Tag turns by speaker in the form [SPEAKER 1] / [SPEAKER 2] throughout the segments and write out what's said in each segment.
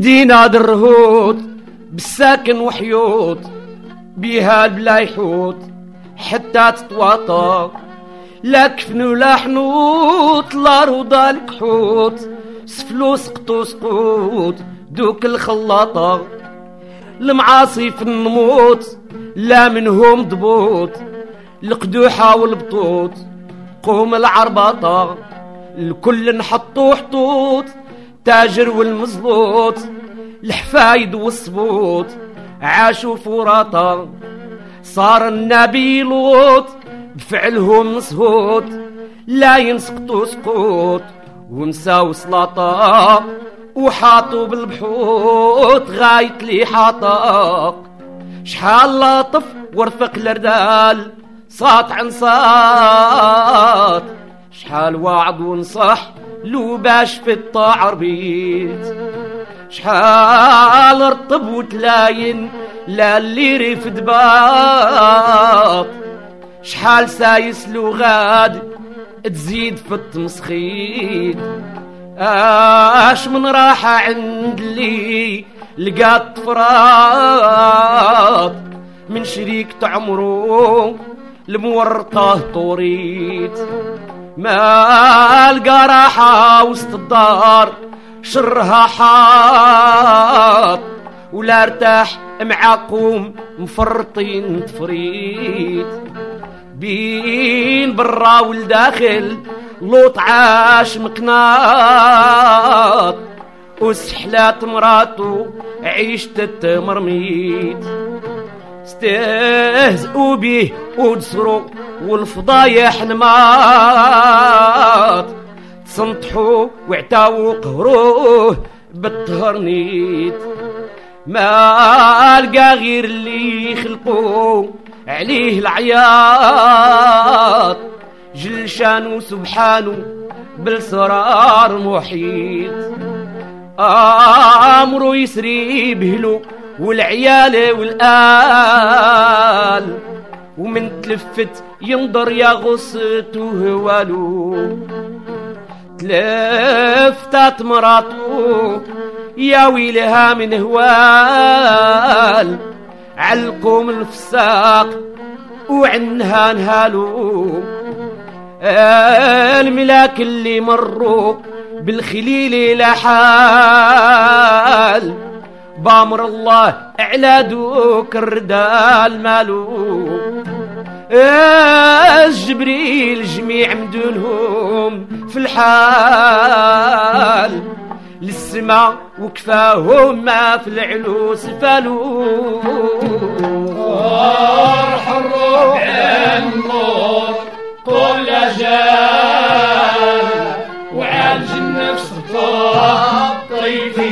[SPEAKER 1] المدينة درهوت بالساكن وحيوط بيها البلا يحوط حتى تتواطى لا كفن ولا حنوط لا روضة الكحوط سفلو سقطو سقوط دوك الخلاطة. المعاصي في النموت لا منهم ضبوط القدوحة والبطوط قوم العرباطة الكل نحطو حطوط تاجر والمزلوط الحفايد والصبوط عاشوا فراطة صار النبي لوط بفعلهم مسهوط لا ينسقطوا سقوط ونساو سلاطة وحاطوا بالبحوط غاية لي حاطق. شحال لاطف ورفق الردال صات عن صات شحال وعد ونصح لو باش في الطاعر بيت شحال رطب وتلاين لا اللي رفد باط شحال سايس لو غاد تزيد في التمسخيت آش من راحة عند اللي لقات فراط من شريك تعمرو المورطة طوريت. ما لقى راحة وسط الدار شرها حاط ولا ارتاح معاكم مفرطين تفريت بين برا والداخل لوط عاش مقناط وسحلات مراتو عيشت التمرميت استهزئوا بيه ودسروا والفضايح نماط تصنطحوا واعتاوا قهروه بالتهرنيت ما لقى غير اللي يخلقوا عليه العياط. جل شانو سبحانه بالسرار محيط امره يسري بهلو والعيال والآل. ومن تلفت ينظر يا غصته هوالو تلفتت مراتو يا ويلها من هوال. علقوم الفساق وعنها نهالو. الملاك اللي مروا بالخليل لحال بامر الله على دوك الردال مالو. جبريل جميع مدونهم في الحال. للسما وكفاهم ما في العلو سفالو.
[SPEAKER 2] الروح النور كل جال وعالج النفس طيفي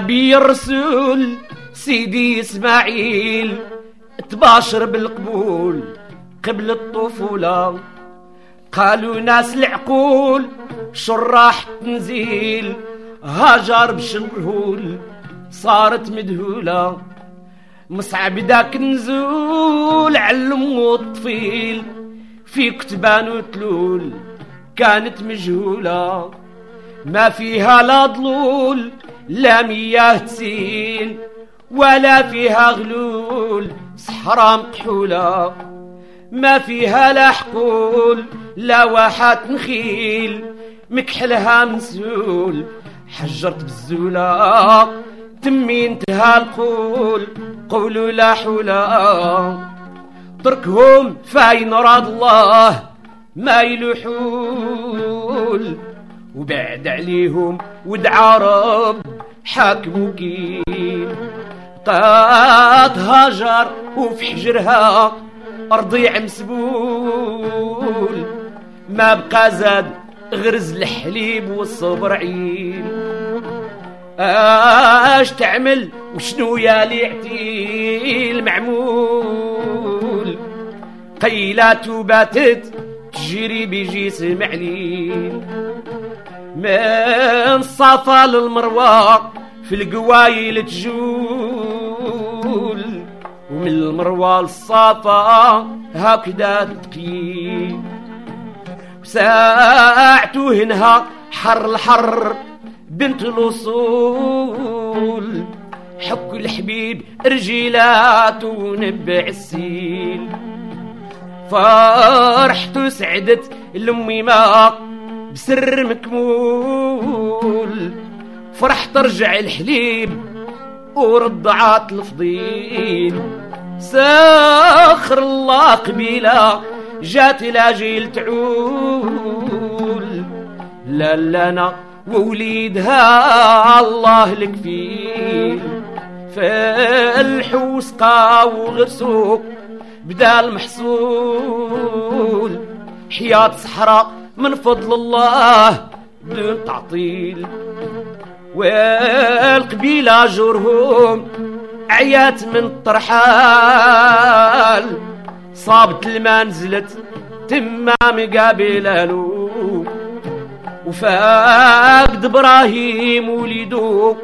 [SPEAKER 1] النبي الرسول سيدي إسماعيل تباشر بالقبول قبل الطفولة. قالوا ناس العقول شراح تنزيل هاجر بشمهول صارت مدهولة. مصعب داك نزول علمو الطفيل في كتبان وتلول كانت مجهولة. ما فيها لا ضلول لا مياه تسيل ولا فيها غلول صحراء مكحولة ما فيها لا حقول لا واحات نخيل. مكحلها مسول حجرت بالزولة. تمي انتهى القول قولوا لا حولا تركهم فاين راد الله ما يلوحول وبعد عليهم ودعا رب. حاكم وكيل طات هاجر وفي حجرها رضيع مسبول. ما بقى زاد غرز الحليب والصبر عيل. اش تعمل وشنو يا ليعتي المعمول قيلات باتت تجري بجسم عليل من صفا للمروى في القوايل تجول ومن المروى للصفا هكذا تقيل ساعته هنها حر الحر بنت الوصول. حك الحبيب رجيلات ونبع السيل فرحت وسعدت لأمي ما بسر مكمول. فرحت رجع الحليب ورضعات الفضيل. ساخر الله قبيلة جات لاجيل تعول. لا لنا ووليدها الله الكفيل. فالحوس قاو غرسوق بدا المحصول حياة صحراء من فضل الله بدون تعطيل. والقبيلة جرهم عيات من الطرحال صابت الماء نزلت تما مقابلالو وفاقد إبراهيم وليدو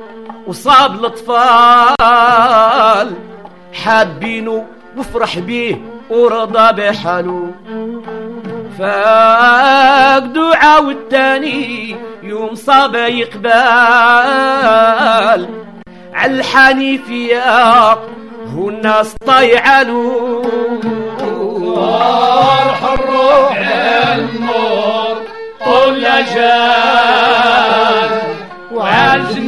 [SPEAKER 1] وصاب الأطفال. حابينو وفرح بيه ورضى بحالو. فاقدو عاود تاني يوم صاب يقبال عالحنيفية هو الناس طيعلو
[SPEAKER 2] فرح الروح النور طول جال. وعالج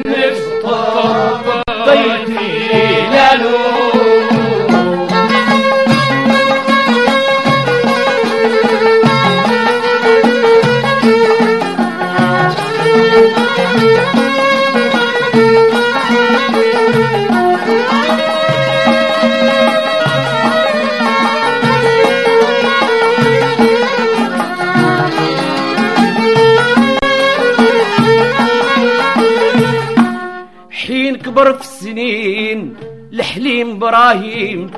[SPEAKER 1] كبر في السنين الحليم إبراهيم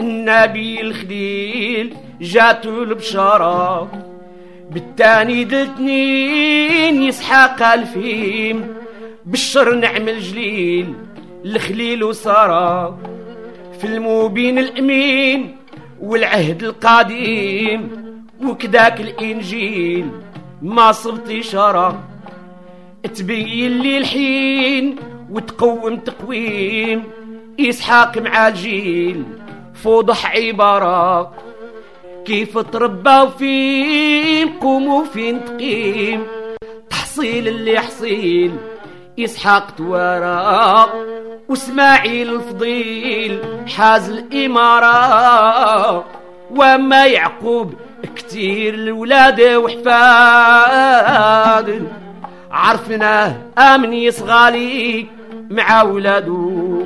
[SPEAKER 1] النبي الخليل جاتو البشارة. بالتاني دلتنين يسحاق الفيم بالشر نعم الجليل الخليل وسارة. في المبين الأمين والعهد القديم وكذاك الإنجيل ما صبت إشارة. تبين لي الحين وتقوم تقويم. إسحاق مع الجيل فوضح عبارة. كيف تربى فين قوم وفين تقيم. تحصيل اللي حصيل إسحاق توارى. وإسماعيل الفضيل حاز الإمارة. وما يعقوب كتير الولاد وحفاد. عرفناه آمن يصغالي مع ولادو.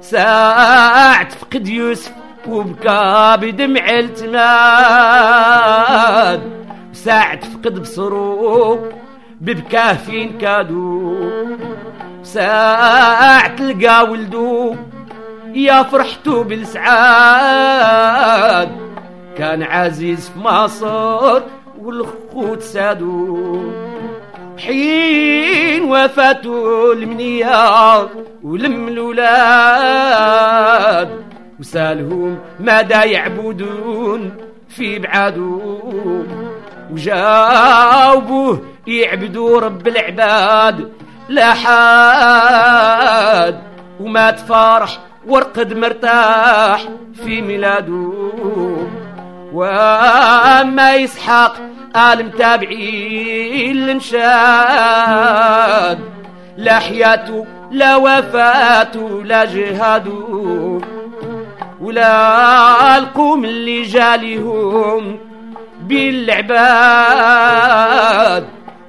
[SPEAKER 1] ساعة فقد يوسف وبكى بدمع التماد. ساعة فقد بصرو ببكاه فين كادو. ساعة تلقى ولدو يا فرحتو بالسعاد. كان عزيز في مصر والخوت سادو. حين وفاته المنية ولم الولاد وسالهم ماذا يعبدون في بعادو وجاوبوه يعبدوا رب العباد لا حاد وما تفارح ورقد مرتاح في ميلادو واما يسحق آل متابعين الانشاد لا حياته لا وفاته لا جهاده ولا القوم اللي جاليهم بالعباد.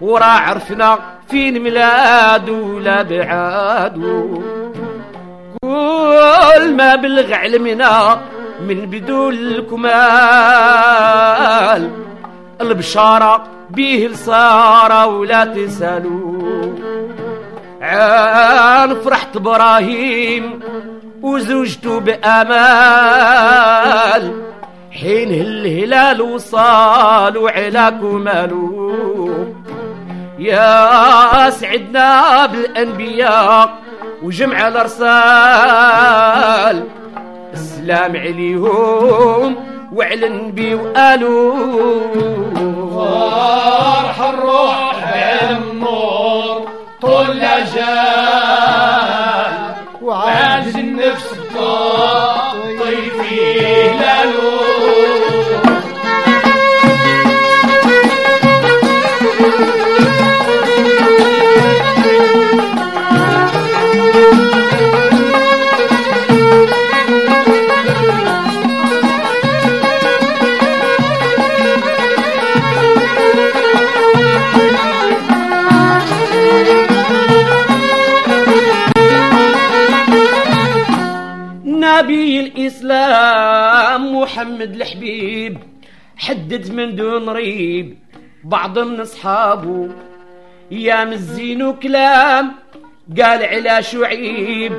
[SPEAKER 1] ورا عرفنا فين ميلاد ولا بعاد كل ما بلغ علمنا من بدون الكمال. البشارة بيه الصارة ولا تسالوا عن فرحت إبراهيم وزوجته بأمال. حين الهلال وصال وعلى كمالو يا سعدنا بالأنبياء وجمع الأرسال. السلام عليهم وعلى النبي وقالوا
[SPEAKER 2] فرح الروح بالنور طول جال وعاج النفس
[SPEAKER 1] نبي الإسلام محمد الحبيب حدد من دون ريب بعض من أصحابه. يا مزين وكلام قال على شعيب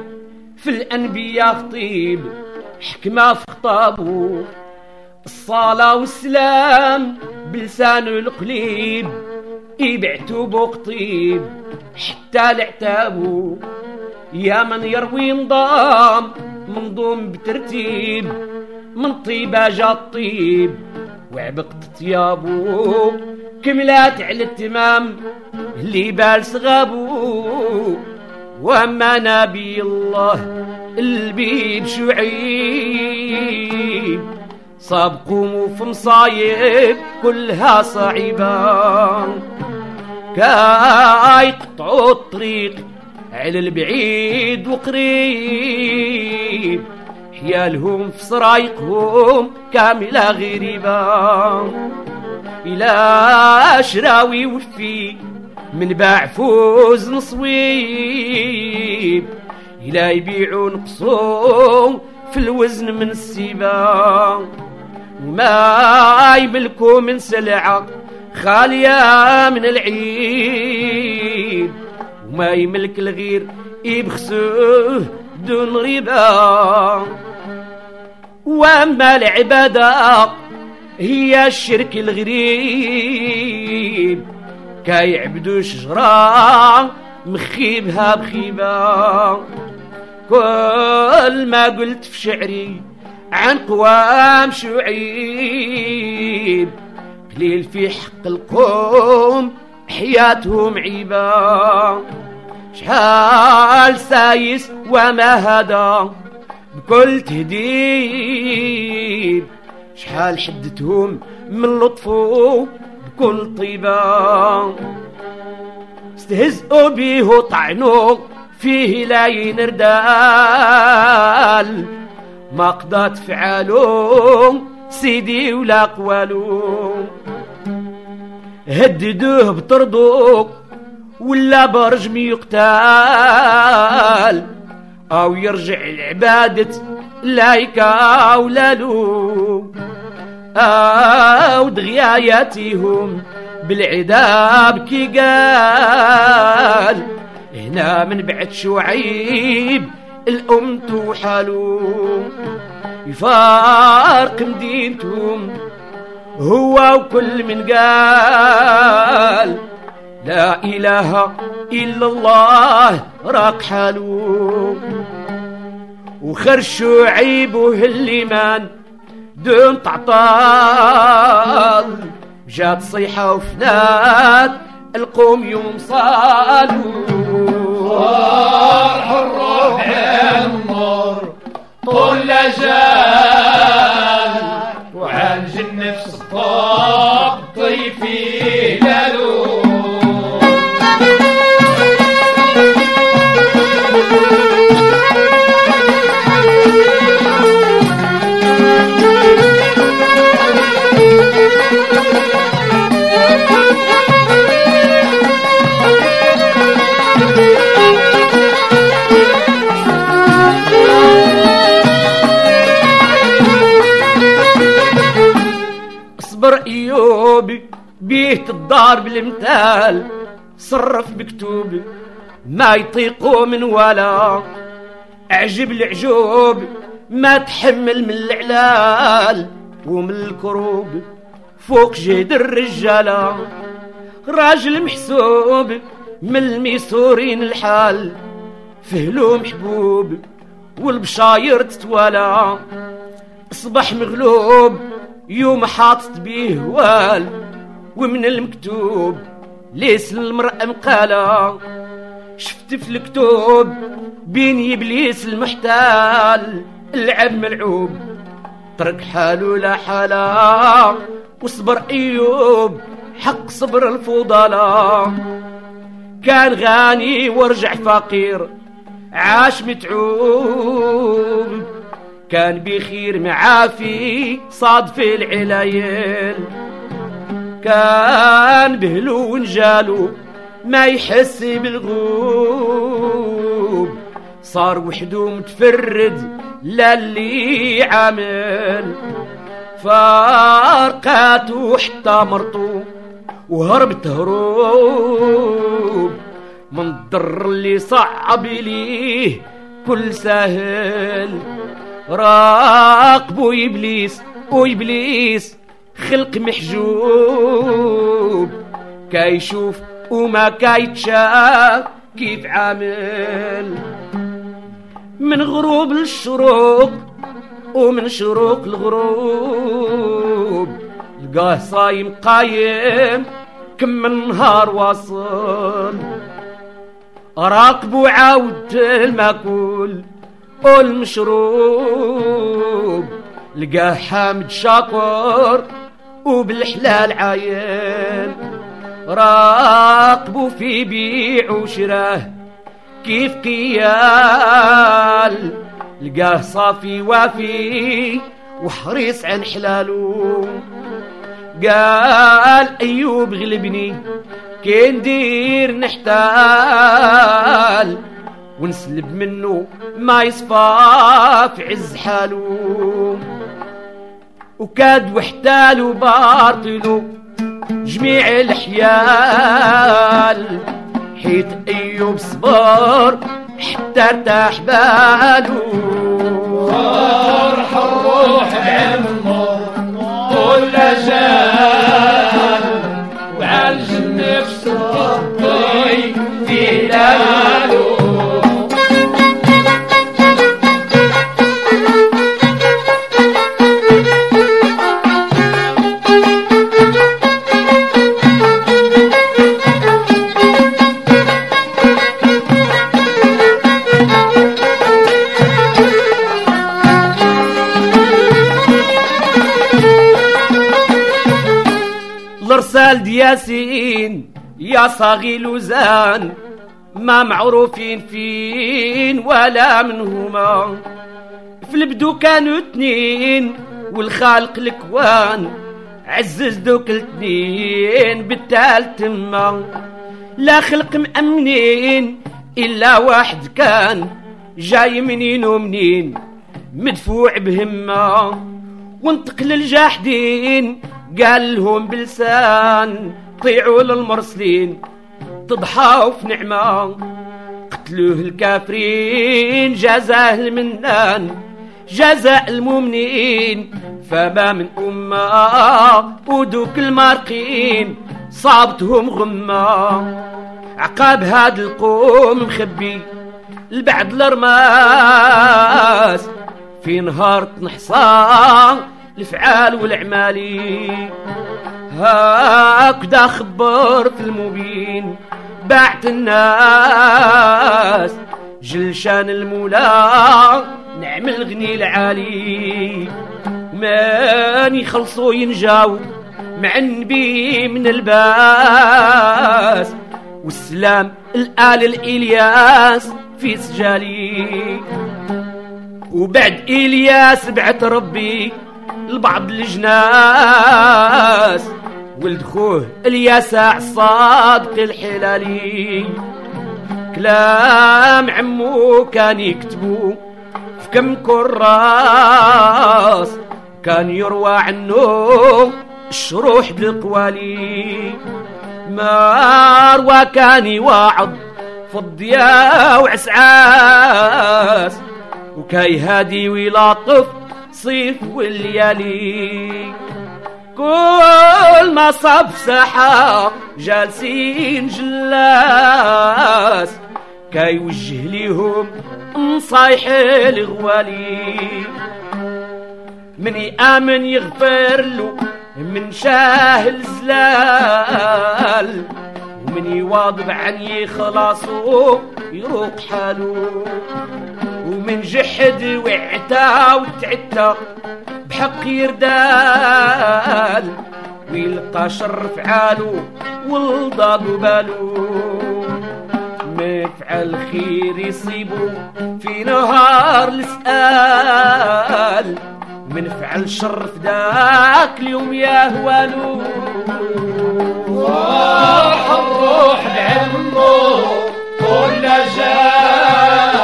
[SPEAKER 1] في الأنبياء خطيب حكمة في خطابه. الصلاة والسلام بلسانه القليب يبعتو بقطيب حتى العتابو يا من يروي نظام منظوم بترتيب من طيبة جا الطيب. وعبقت طيابو كملات على التمام اللي بال صغابو. وأما نبي الله البيب شعيب صابكم في مصايب كلها صعيبة. كايقطعوا الطريق على البعيد وقريب حيالهم في سرايقهم كاملة غريبة. إلى شراوي وفي من باع فوز نصويب إلى يبيعوا نقصوا في الوزن من السيبة. وما يملكوا من سلعة خالية من العيب. وما يملك الغير يبخسوه دون ربا وأما العبادة هي الشرك الغريب كيعبدوا شجرة مخيبها بخيبة. كل ما قلت في شعري عن قوام شعيب قليل في حق القوم حياتهم عيبة شحال سايس وما هدى بكل تهديد. شحال حدتهم من لطفو بكل طيبة. استهزئوا بيه وطعنوا فيه لا ينردال. ما قضات فعالو سيدي ولا قوالو هددوه بطردو ولا برجم يقتال. أو يرجع لعبادة لايكا ولالو أو دغياياتهم بالعذاب كي قال. هنا من بعد شعيب الأم توحلو يفارق مدينتهم هو وكل من قال لا إله إلا الله راق حالو وخرشو عيبه الليمان دون تعطال. جات صيحة وفنات القوم يوم صالوا.
[SPEAKER 2] فرح الروح النور طول وعالج النفس الطاب
[SPEAKER 1] ايوب بيه الدار بالمثال صرف بكتوبي ما يطيقوا من ولا. عجب العجوب ما تحمل من العلال. ومن الكروب فوق جهد الرجالة راجل محسوب من الميسورين الحال. فهلو محبوب والبشاير تتوالى. اصبح مغلوب يوم حاطط بيه وال ومن المكتوب ليس المرأة مقالة. شفت في الكتب بين إبليس المحتال العب ملعوب. ترك حاله لا حالا وصبر أيوب حق صبر الفضلاء كان غني ورجع فقير عاش متعوب. كان بخير معافي صاد في العلايل. كان بهلو ونجالو ما يحس بالغوب صار وحده متفرد للي عامل. فارقاته حتى مرطو وهربت هروب. من الضر اللي صعب ليه كل سهل راقبوا إبليس وإبليس خلق محجوب. كيشوف وما كيتشاف كيف عامل؟ من غروب للشروق ومن شروق الغروب لقاه صايم قايم كم النهار واصل. راقب عاود المأكول. والمشروب لقاه حامد شاكر وبالحلال عاين راقبوا في بيع وشراه كيف قيال؟ لقاه صافي وافي وحريص عن حلاله. قال أيوب غلبني كين دير نحتال. ونسلب منه ما يصفى في عز حاله. وكاد وحتال وباطلو جميع الحيال. حيت أيوب صبر حتى ارتاح باله.
[SPEAKER 2] فرح الروح بعمر كل جال
[SPEAKER 1] الارسال دياسين يا صاغي لوزان ما معروفين فين ولا منهما. في البدو كانوا اتنين والخالق الكوان عزز دوك الاتنين بالتالت ما لا خلق مأمنين إلا واحد كان جاي منين ومنين مدفوع بهمة وانتقل الجاحدين قال لهم بلسان طيعوا للمرسلين تضحوا في نعمة. قتلوه الكافرين جزاه المنان جزاء المؤمنين. فما من أمة ودوك المارقين صابتهم غمة. عقاب هاد القوم مخبي لبعد الرماس في نهار نحصى الفعال والعمالي هكذا خبر في المبين بعت الناس. جلشان المولى نعمل غني العالي. من يخلصوا ينجاو مع النبي من الباس. والسلام الآل الإلياس في سجالي. وبعد إلياس بعت ربي لبعض الجناس. ولد خوه اليساع الصادق الحلالي. كلام عمو كان يكتبو في كم كراس. كان يروى عنه الشروح بالقوالي. ما روى كان يواعظ فضيا وعسعاس. وكاي هادي ويلاطف صيف والليالي كل ما صاب ساحة جالسين جلاس. كاي وجه ليهم نصايح الغوالي من يآمن يغفر له من شاه الزلال. ومن يواظب عن يخلصو يروق حالو ومن جحد وعتا وتعتا بحق يردال. ويلقى شر فعالو والضاد بالو. مفعل خير يصيبو في نهار السؤال من فعل شر في ذاك اليوم يا هوالو.
[SPEAKER 2] روح الروح بعمو كل جال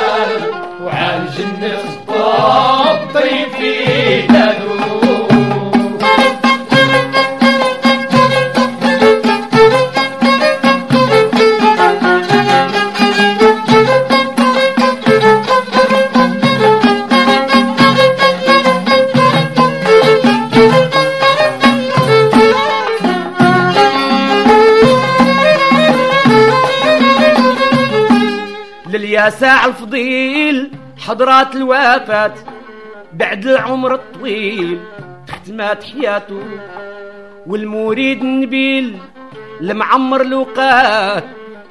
[SPEAKER 1] للياسع الفضيل حضرات الوفاة بعد العمر الطويل تختمات حياته. والمريد النبيل المعمر الوقات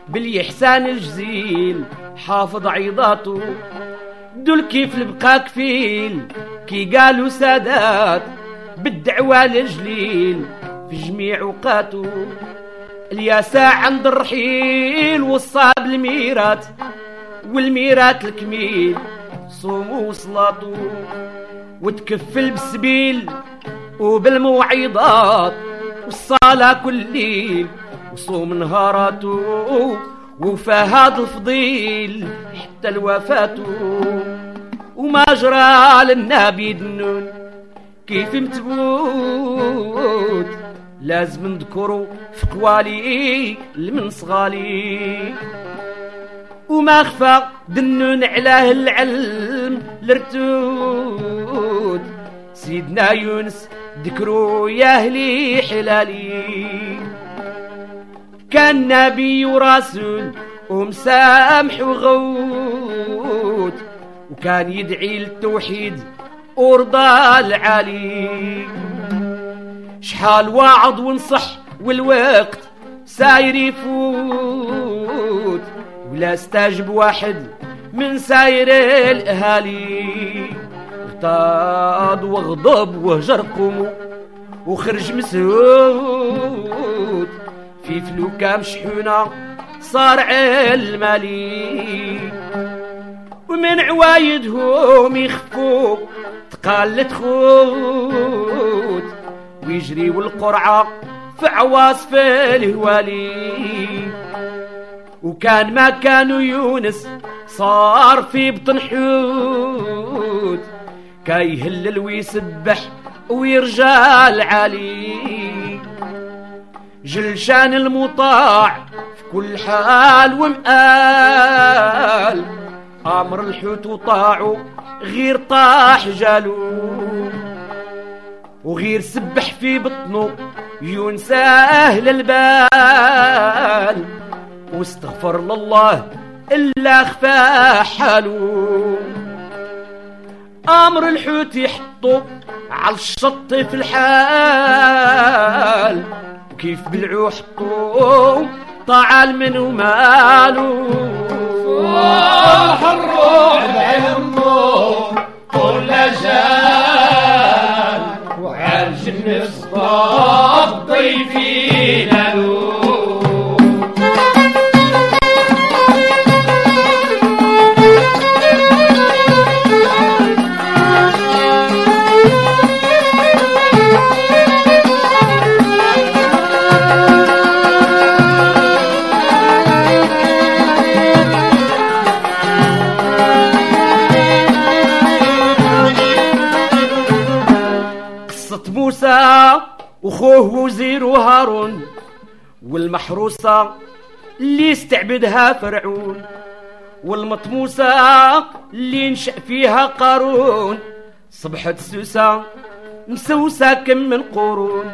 [SPEAKER 1] بالإحسان الجزيل حافظ عيضاته. دول كيف البقى كفيل؟ كي قالوا سادات بالدعوة لجليل في جميع أوقاته. الياسع عند الرحيل والصاب الميرات والميرات الكميل صوموا وصلاتو وتكفل بالسبيل وبالموعظات والصلاة كل ليل وصوم نهاراتو وفهاد الفضيل حتى الوفاة. وما جرى للنبي دنون كيف متبوت لازم نذكرو في قوالي من صغالي. وما خفى دنون علاه العلم لرتود سيدنا يونس ذكروا يا أهلي حلالي. كان نبي ورسول ومسامح وغوت. وكان يدعي للتوحيد ورضا العالي. شحال واعظ ونصح والوقت ساير يفوت. ولا استجب واحد من ساير الأهالي. اغتاظ وغضب وهجر قومو وخرج مسهود. في فلوكة مشحونة صار المالي. ومن عوايدهم يخفوا تقالت خوت ويجري والقرعة في عواصف الهوالي. وكان ما كانوا يونس صار في بطن حوت. كاي يهلل ويسبح ويرجع العالي. جلشان المطاع في كل حال ومقال أمر الحوت وطاعوا غير طاح جالو. وغير سبح في بطنه أهل البال. واستغفر لله إلا خفى حاله. أمر الحوت يحطه على الشط في الحال. كيف بلعو حطوه طعال منه ماله.
[SPEAKER 2] روح الروح بعمو كل جال وعن جنة الطبطي
[SPEAKER 1] وخوه وزير هارون والمحروسة اللي استعبدها فرعون والمطموسة اللي نشأ فيها قارون. صبحت سوسة مسوسة كم من قرون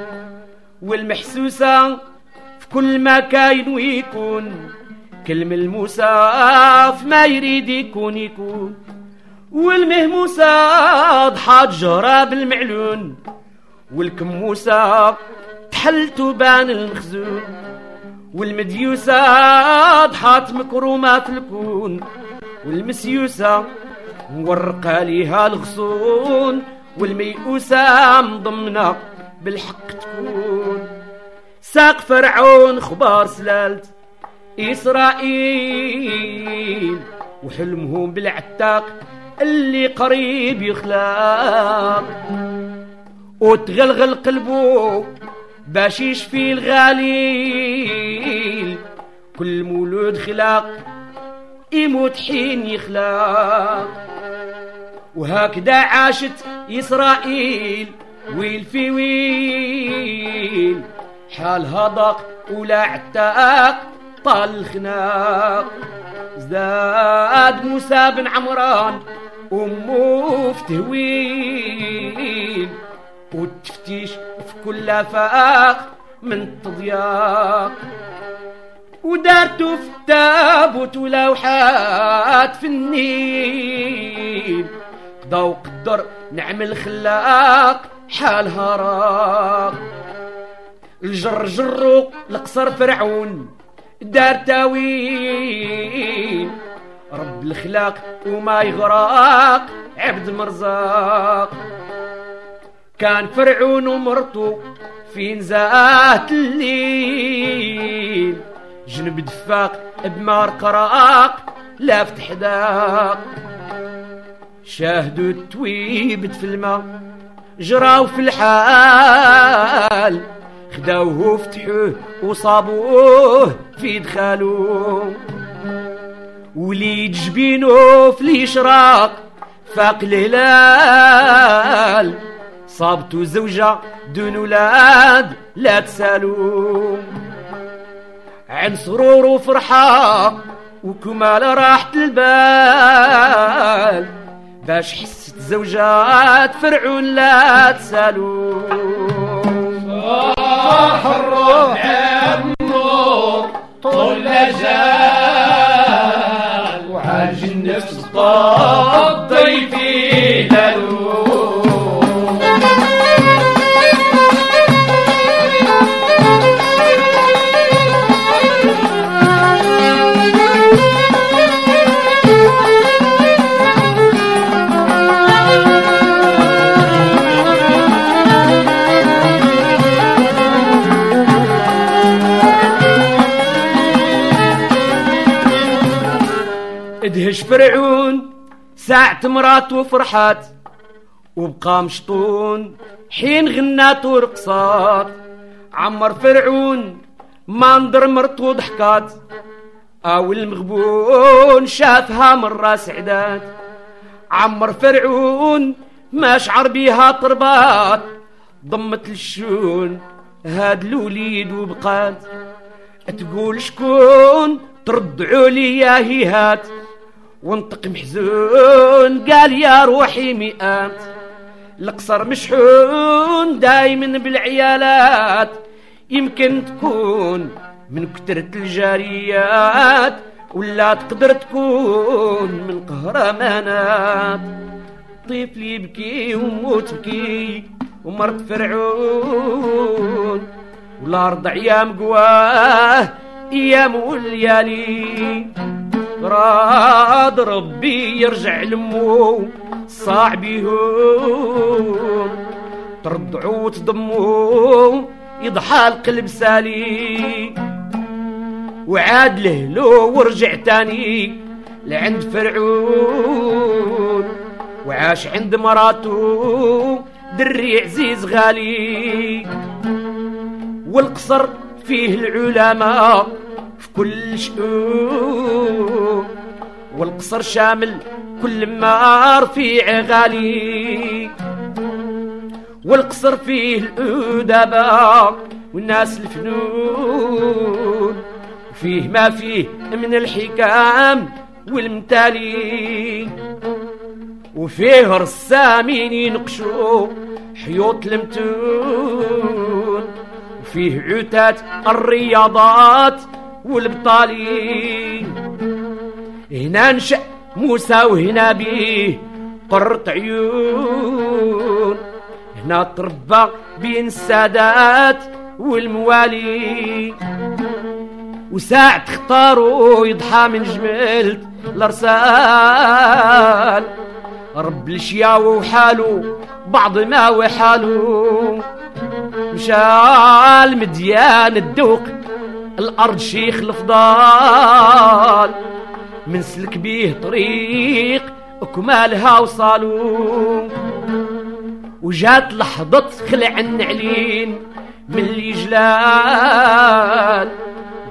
[SPEAKER 1] والمحسوسة في كل ما كاين ويكون. كل ملموسة في ما يريد يكون يكون والمهموسة ضحات جهرة بالمعلون. والكموسة تحل تبان المخزون والمديوسة ضحات مكرومة الكون والمسيوسة مورقة ليها الغصون والميؤوسة مضمنة بالحق تكون. ساق فرعون خبار سلالت إسرائيل وحلمهم بالعتاق اللي قريب يخلاق وتغلغل قلبه باش يشفي الغاليل كل مولود خلاق يموت حين يخلاق وهكذا عاشت إسرائيل ويل في ويل. حالها ضاق ولا عتاق طال الخناق. زاد موسى بن عمران أمه في تهويل. والتفتيش في كل فاق من تضياق ودارتو في التابوت ولوحات في النيل. قضاو قدر نعمل خلاق حالها راق الجر جرو القصر فرعون دار تاويل. رب الخلاق وما يغرق عبد مرزاق. كان فرعون ومرتو في نزاهة الليل. جنب دفاق بمار قراق لا فتح داق شاهدوا التويبت في الماء جراو في الحال. خداوه فتحوه وصابوه في دخالوه وليد جبينو في الإشراق فاق الهلال. صابتو زوجة دون ولاد لا تسالو. عن سرور وفرحة وكمال راحة البال. باش حست زوجات فرعون لا تسالو.
[SPEAKER 2] صاح الروح النور طول لجال وعاج النفس طاب
[SPEAKER 1] فرعون ساعة مراته فرحات وبقى مشطون. حين غنات ورقصات عمر فرعون ما نضر مرته ضحكات أو المغبون شافها مرة سعدات عمر فرعون ما شعر بيها طربات. ضمت الشون هاد الوليد وبقات. تقول شكون ترد عليا هيهات. وانطق محزون قال يا روحي مئات القصر مشحون دايما بالعيالات. يمكن تكون من كترة الجاريات ولا تقدر تكون من قهرمانات طفل يبكي ومو تبكي ومرت فرعون. والارض عيام قواه أيام والليالي راد ربي يرجع لمو صاع بيهم ترضعوا وتضموا يضحى القلب سالي. وعاد لهلو ورجع تاني لعند فرعون. وعاش عند مراته دري عزيز غالي. والقصر فيه العلماء في كل شؤون. والقصر شامل كل ما رفيع غالي والقصر فيه الأدباء والناس الفنون فيه ما فيه من الحكام والمتالي. وفيه رسامين ينقشوا حيوط المتون وفيه عتات الرياضات والبطالي هنا نشأ موسى وهنا بيه قرط عيون هنا تربى بين السادات والموالي. وساعة تختاروا يضحى من جملت الأرسال. رب الشياو وحالو بعض ما وحالو. مشى مديان الدوق الأرض شيخ الفضال من سلك بيه طريق كمالها وصالو وجات لحظة خلع النعلين من اللي جلال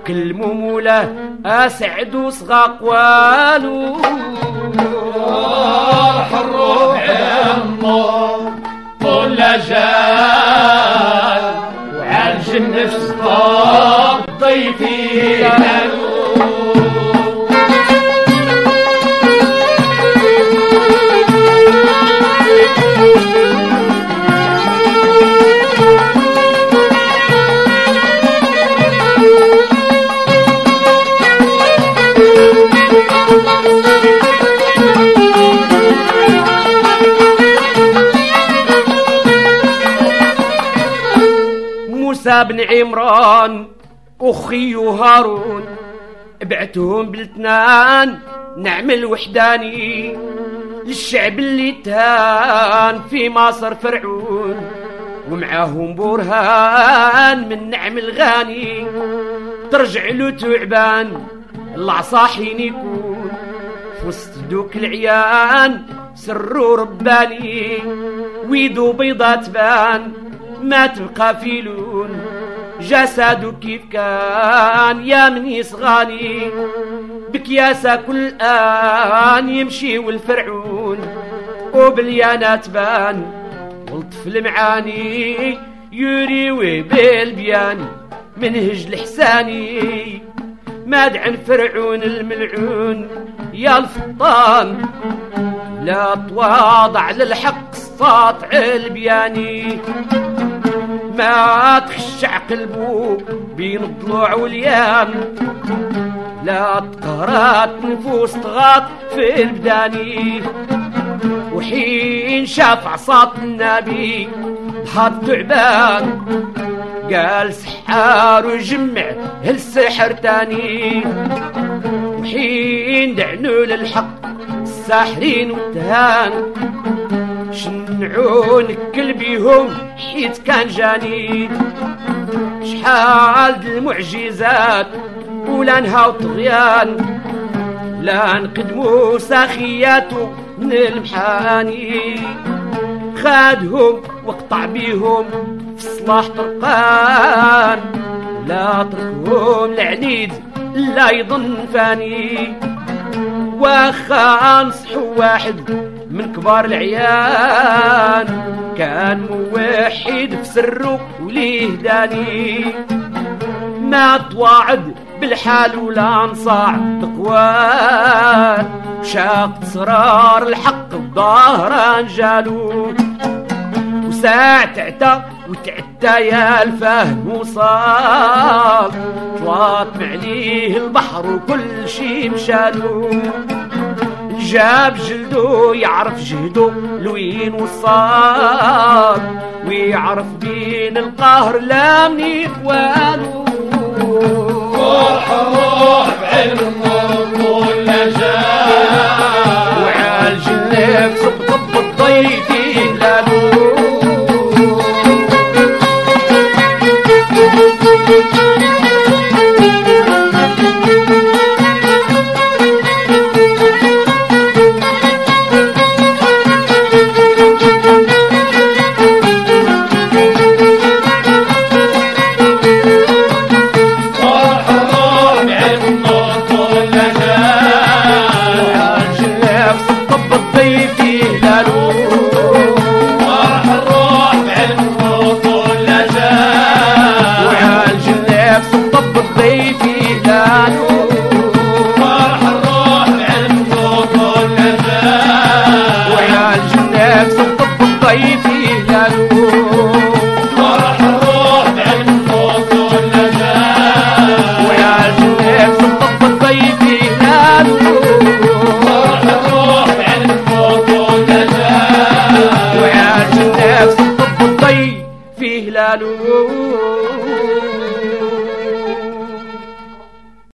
[SPEAKER 1] كلموا مولاه اسعد وصغى قوالو
[SPEAKER 2] حروب عمو طول جال وعالج النفس طاب ضيفي
[SPEAKER 1] موسى بن عمران أخي هارون. بعتهم بالاثنان نعمل وحداني للشعب اللي تهان في مصر فرعون. ومعاهم برهان من نعم الغاني. ترجع له تعبان العصا حين يكون. في وسط دوك العيان سرو رباني. ويدو بيضة تبان ما تبقى في لون جسده كيف كان يا مني صغاني؟ بكياسة كل آن يمشي والفرعون. وبليانات بان والطفل معاني يريوي بالبيان منهج الحساني مادعن فرعون الملعون يا الفطان لا تواضع للحق الساطع البياني. ما تخشع قلبه بين الضلوع واليام. لا تقهرات نفوس تغاط في البداني. وحين شاف عصاة النبي ضحى تعبان قال سحار وجمع هالسحر تاني. وحين دعنوا للحق الساحرين والتهان شنعون كلبيهم حيت كان جاني. شحال المعجزات ولا نهاو طغيان لا نقدمو ساخياتو من المحاني. خادهم وقطع بيهم في صلاح طرقان لا تركهم العنيد لا يظن فاني. واخا انصحوا واحد من كبار العيان. كان موحد في سره وليه داني ما تواعد بالحال ولا أنصاع تقوان شاق صرار الحق بظهران جالوت وساع تعتى وتعتى يا الفهم وصال طواطم عليه البحر وكل شي مشالو. جاب جلدو يعرف جهدو لوين وصال ويعرف بين القهر لا من اخوانو
[SPEAKER 2] والحروب علمه كل جال
[SPEAKER 1] وعالج النفس بطب الضيفين لالو